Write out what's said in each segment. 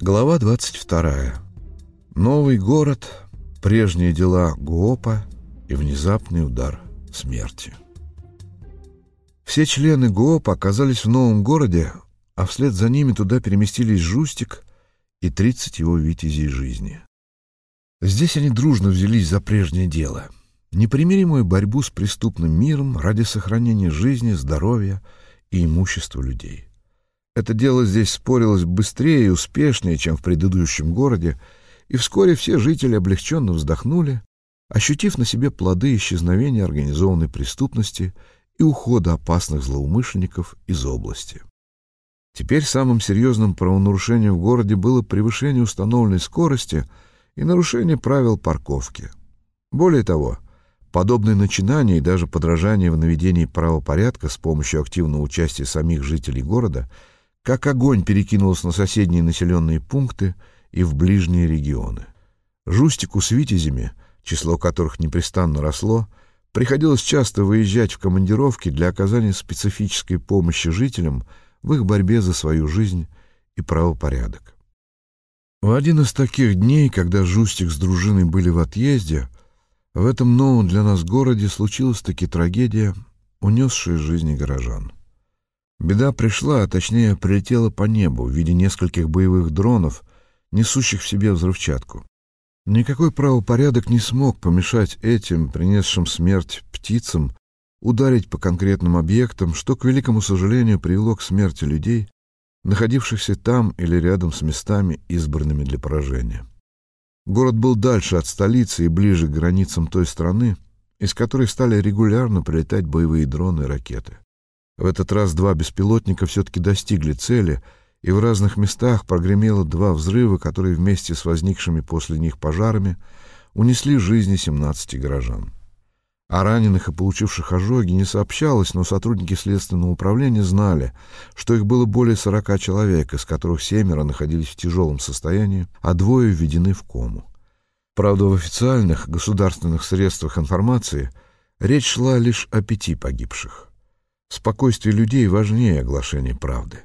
Глава 22. Новый город, прежние дела ГУОПа и внезапный удар смерти. Все члены ГУОПа оказались в новом городе, а вслед за ними туда переместились Жустик и 30 его витязей жизни. Здесь они дружно взялись за прежнее дело — непримиримую борьбу с преступным миром ради сохранения жизни, здоровья и имущества людей. Это дело здесь спорилось быстрее и успешнее, чем в предыдущем городе, и вскоре все жители облегченно вздохнули, ощутив на себе плоды исчезновения организованной преступности и ухода опасных злоумышленников из области. Теперь самым серьезным правонарушением в городе было превышение установленной скорости и нарушение правил парковки. Более того, подобные начинания и даже подражание в наведении правопорядка с помощью активного участия самих жителей города – как огонь перекинулся на соседние населенные пункты и в ближние регионы. Жустику с витязями, число которых непрестанно росло, приходилось часто выезжать в командировки для оказания специфической помощи жителям в их борьбе за свою жизнь и правопорядок. В один из таких дней, когда Жустик с дружиной были в отъезде, в этом новом для нас городе случилась таки трагедия, унесшая жизни горожан. Беда пришла, а точнее прилетела по небу в виде нескольких боевых дронов, несущих в себе взрывчатку. Никакой правопорядок не смог помешать этим, принесшим смерть птицам, ударить по конкретным объектам, что, к великому сожалению, привело к смерти людей, находившихся там или рядом с местами, избранными для поражения. Город был дальше от столицы и ближе к границам той страны, из которой стали регулярно прилетать боевые дроны и ракеты. В этот раз два беспилотника все-таки достигли цели, и в разных местах прогремело два взрыва, которые вместе с возникшими после них пожарами унесли жизни 17 горожан. О раненых и получивших ожоги не сообщалось, но сотрудники следственного управления знали, что их было более 40 человек, из которых семеро находились в тяжелом состоянии, а двое введены в кому. Правда, в официальных государственных средствах информации речь шла лишь о пяти погибших. Спокойствие людей важнее оглашения правды.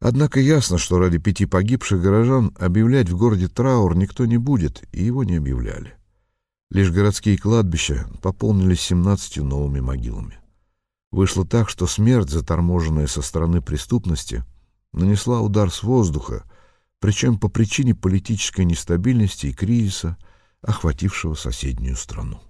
Однако ясно, что ради пяти погибших горожан объявлять в городе траур никто не будет, и его не объявляли. Лишь городские кладбища пополнились семнадцатью новыми могилами. Вышло так, что смерть, заторможенная со стороны преступности, нанесла удар с воздуха, причем по причине политической нестабильности и кризиса, охватившего соседнюю страну.